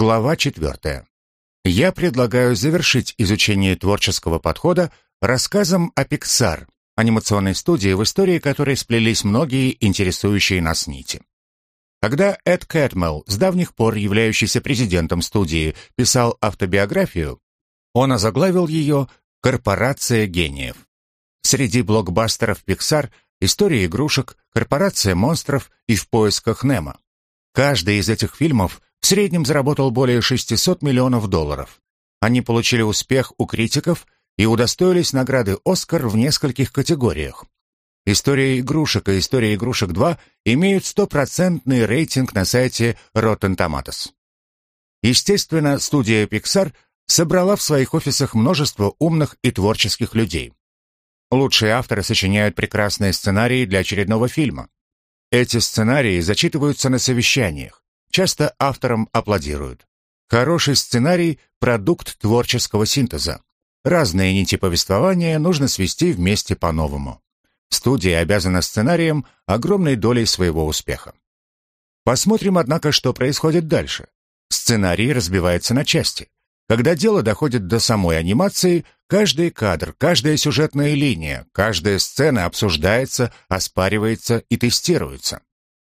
Глава четвертая. Я предлагаю завершить изучение творческого подхода рассказом о Pixar, анимационной студии, в истории которой сплелись многие интересующие нас нити. Когда Эд Кэтмелл, с давних пор являющийся президентом студии, писал автобиографию, он озаглавил ее «Корпорация гениев». Среди блокбастеров Pixar «История игрушек», «Корпорация монстров» и «В поисках Немо». Каждый из этих фильмов в среднем заработал более 600 миллионов долларов. Они получили успех у критиков и удостоились награды «Оскар» в нескольких категориях. «История игрушек» и «История игрушек 2» имеют стопроцентный рейтинг на сайте Rotten Tomatoes. Естественно, студия Pixar собрала в своих офисах множество умных и творческих людей. Лучшие авторы сочиняют прекрасные сценарии для очередного фильма. Эти сценарии зачитываются на совещаниях. Часто авторам аплодируют. Хороший сценарий – продукт творческого синтеза. Разные нити повествования нужно свести вместе по-новому. Студия обязана сценарием огромной долей своего успеха. Посмотрим, однако, что происходит дальше. Сценарий разбивается на части. Когда дело доходит до самой анимации, каждый кадр, каждая сюжетная линия, каждая сцена обсуждается, оспаривается и тестируется.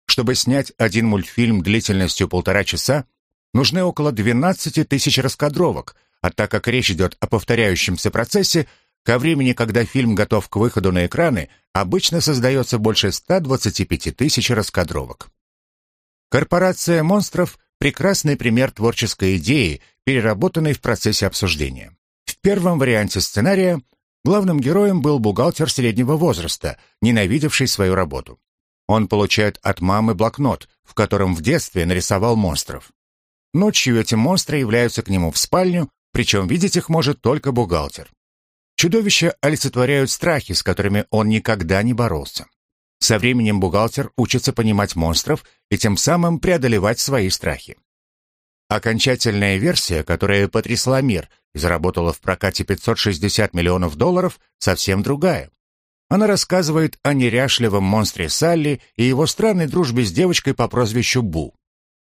Чтобы снять один мультфильм длительностью полтора часа, нужны около 12 тысяч раскадровок, а так как речь идет о повторяющемся процессе, ко времени, когда фильм готов к выходу на экраны, обычно создается больше 125 тысяч раскадровок. Корпорация монстров – прекрасный пример творческой идеи, переработанной в процессе обсуждения. В первом варианте сценария главным героем был бухгалтер среднего возраста, ненавидевший свою работу. Он получает от мамы блокнот, в котором в детстве нарисовал монстров. Ночью эти монстры являются к нему в спальню, причем видеть их может только бухгалтер. Чудовища олицетворяют страхи, с которыми он никогда не боролся. Со временем бухгалтер учится понимать монстров и тем самым преодолевать свои страхи. Окончательная версия, которая потрясла мир и заработала в прокате 560 миллионов долларов, совсем другая. Она рассказывает о неряшливом монстре Салли и его странной дружбе с девочкой по прозвищу Бу.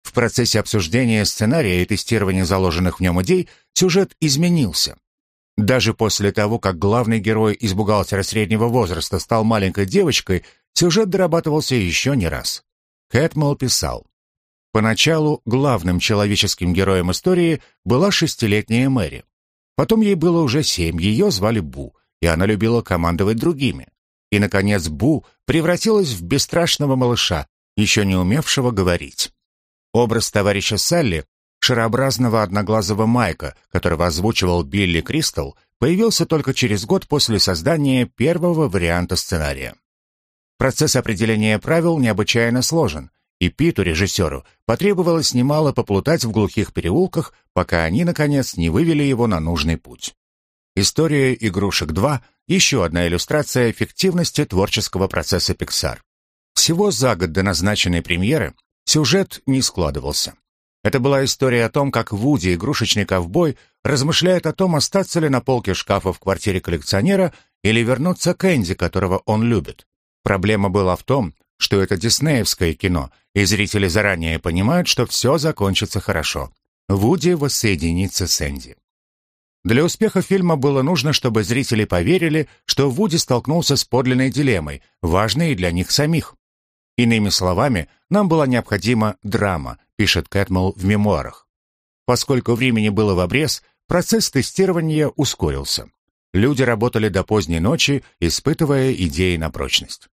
В процессе обсуждения сценария и тестирования заложенных в нем идей сюжет изменился. Даже после того, как главный герой из бухгалтера среднего возраста стал маленькой девочкой, сюжет дорабатывался еще не раз. Кэтмол писал, Поначалу главным человеческим героем истории была шестилетняя Мэри. Потом ей было уже семь, ее звали Бу, и она любила командовать другими. И, наконец, Бу превратилась в бесстрашного малыша, еще не умевшего говорить. Образ товарища Салли, шарообразного одноглазого Майка, которого озвучивал Билли Кристал, появился только через год после создания первого варианта сценария. Процесс определения правил необычайно сложен — и Питу, режиссеру, потребовалось немало поплутать в глухих переулках, пока они, наконец, не вывели его на нужный путь. История «Игрушек 2» — еще одна иллюстрация эффективности творческого процесса Pixar. Всего за год до назначенной премьеры сюжет не складывался. Это была история о том, как Вуди, игрушечный ковбой, размышляет о том, остаться ли на полке шкафа в квартире коллекционера или вернуться к Энди, которого он любит. Проблема была в том, что это диснеевское кино, и зрители заранее понимают, что все закончится хорошо. Вуди воссоединится с Энди. Для успеха фильма было нужно, чтобы зрители поверили, что Вуди столкнулся с подлинной дилеммой, важной и для них самих. Иными словами, нам была необходима драма, пишет Кэтмелл в мемуарах. Поскольку времени было в обрез, процесс тестирования ускорился. Люди работали до поздней ночи, испытывая идеи на прочность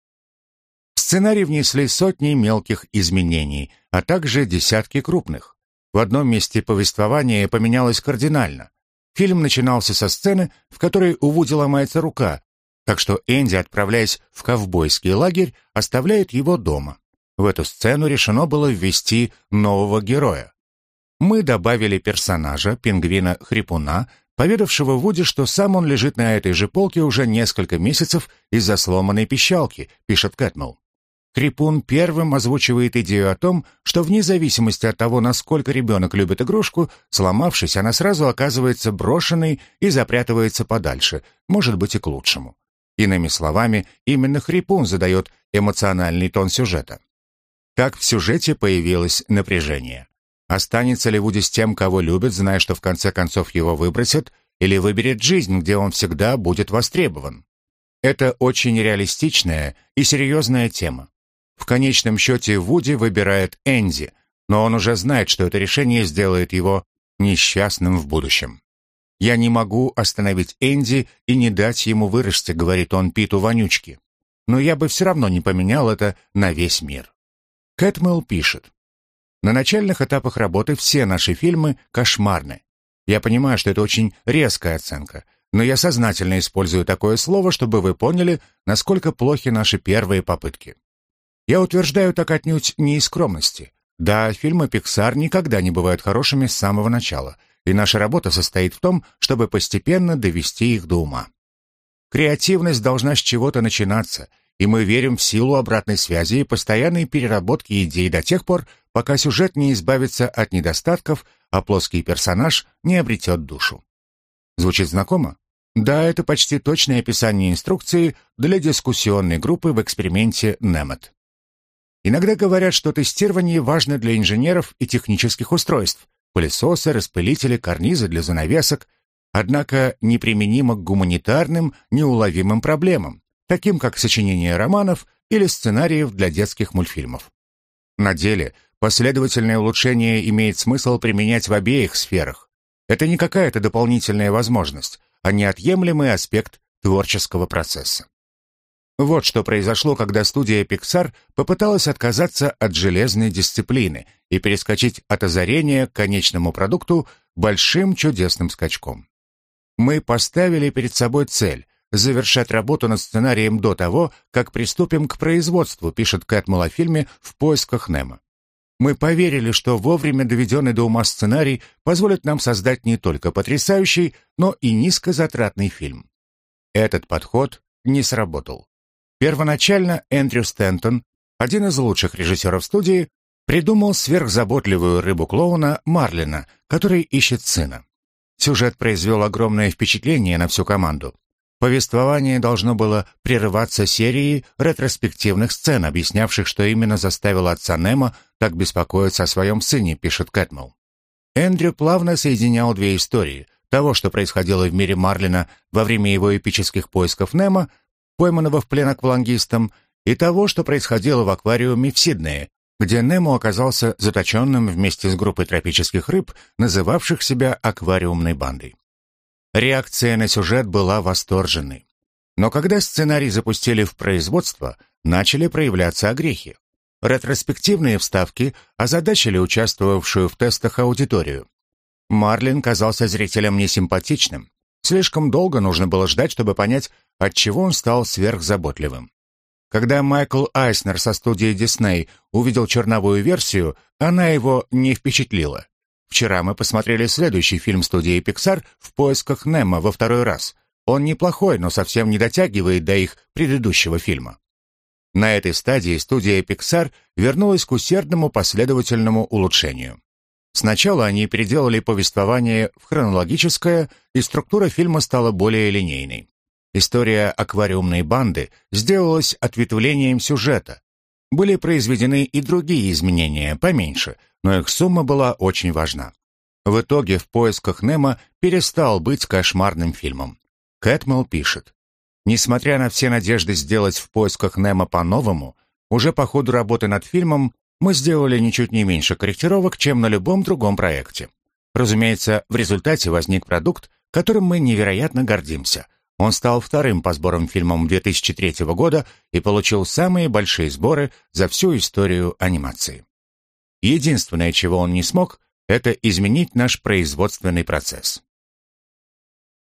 сценарий внесли сотни мелких изменений, а также десятки крупных. В одном месте повествование поменялось кардинально. Фильм начинался со сцены, в которой у Вуди ломается рука, так что Энди, отправляясь в ковбойский лагерь, оставляет его дома. В эту сцену решено было ввести нового героя. Мы добавили персонажа, пингвина-хрипуна, поведавшего Вуди, что сам он лежит на этой же полке уже несколько месяцев из-за сломанной пищалки, пишет Кэтмелл. Крипун первым озвучивает идею о том, что вне зависимости от того, насколько ребенок любит игрушку, сломавшись, она сразу оказывается брошенной и запрятывается подальше, может быть и к лучшему. Иными словами, именно Хрипун задает эмоциональный тон сюжета. Как в сюжете появилось напряжение. Останется ли Вуди с тем, кого любит, зная, что в конце концов его выбросят, или выберет жизнь, где он всегда будет востребован? Это очень реалистичная и серьезная тема. В конечном счете Вуди выбирает Энди, но он уже знает, что это решение сделает его несчастным в будущем. «Я не могу остановить Энди и не дать ему вырасти», — говорит он Питу Вонючки. «Но я бы все равно не поменял это на весь мир». Кэтмелл пишет. «На начальных этапах работы все наши фильмы кошмарны. Я понимаю, что это очень резкая оценка, но я сознательно использую такое слово, чтобы вы поняли, насколько плохи наши первые попытки. Я утверждаю так отнюдь не из скромности. Да, фильмы Pixar никогда не бывают хорошими с самого начала, и наша работа состоит в том, чтобы постепенно довести их до ума. Креативность должна с чего-то начинаться, и мы верим в силу обратной связи и постоянной переработки идей до тех пор, пока сюжет не избавится от недостатков, а плоский персонаж не обретет душу. Звучит знакомо? Да, это почти точное описание инструкции для дискуссионной группы в эксперименте NEMET. Иногда говорят, что тестирование важно для инженеров и технических устройств, пылесосы, распылители, карнизы для занавесок, однако неприменимо к гуманитарным, неуловимым проблемам, таким как сочинение романов или сценариев для детских мультфильмов. На деле последовательное улучшение имеет смысл применять в обеих сферах. Это не какая-то дополнительная возможность, а неотъемлемый аспект творческого процесса. Вот что произошло, когда студия Pixar попыталась отказаться от железной дисциплины и перескочить от озарения к конечному продукту большим чудесным скачком. Мы поставили перед собой цель завершать работу над сценарием до того, как приступим к производству, пишет Кэтмул о фильме «В поисках Немо». Мы поверили, что вовремя доведенный до ума сценарий позволит нам создать не только потрясающий, но и низкозатратный фильм. Этот подход не сработал. Первоначально Эндрю Стэнтон, один из лучших режиссеров студии, придумал сверхзаботливую рыбу-клоуна Марлина, который ищет сына. Сюжет произвел огромное впечатление на всю команду. Повествование должно было прерываться серией ретроспективных сцен, объяснявших, что именно заставило отца Немо так беспокоиться о своем сыне, пишет Кэтмелл. Эндрю плавно соединял две истории – того, что происходило в мире Марлина во время его эпических поисков Немо, пойманного в плен аквалангистом, и того, что происходило в аквариуме в Сиднее, где Немо оказался заточенным вместе с группой тропических рыб, называвших себя аквариумной бандой. Реакция на сюжет была восторженной. Но когда сценарий запустили в производство, начали проявляться огрехи. Ретроспективные вставки озадачили участвовавшую в тестах аудиторию. Марлин казался зрителям несимпатичным. Слишком долго нужно было ждать, чтобы понять, отчего он стал сверхзаботливым. Когда Майкл Айснер со студии Дисней увидел черновую версию, она его не впечатлила. Вчера мы посмотрели следующий фильм студии Pixar «В поисках Немо» во второй раз. Он неплохой, но совсем не дотягивает до их предыдущего фильма. На этой стадии студия Pixar вернулась к усердному последовательному улучшению. Сначала они переделали повествование в хронологическое, и структура фильма стала более линейной. История аквариумной банды сделалась ответвлением сюжета. Были произведены и другие изменения, поменьше, но их сумма была очень важна. В итоге «В поисках Немо» перестал быть кошмарным фильмом. Кэтмелл пишет, «Несмотря на все надежды сделать «В поисках Немо» по-новому, уже по ходу работы над фильмом мы сделали ничуть не меньше корректировок, чем на любом другом проекте. Разумеется, в результате возник продукт, которым мы невероятно гордимся – он стал вторым по сборам фильмом 2003 года и получил самые большие сборы за всю историю анимации. Единственное, чего он не смог, это изменить наш производственный процесс.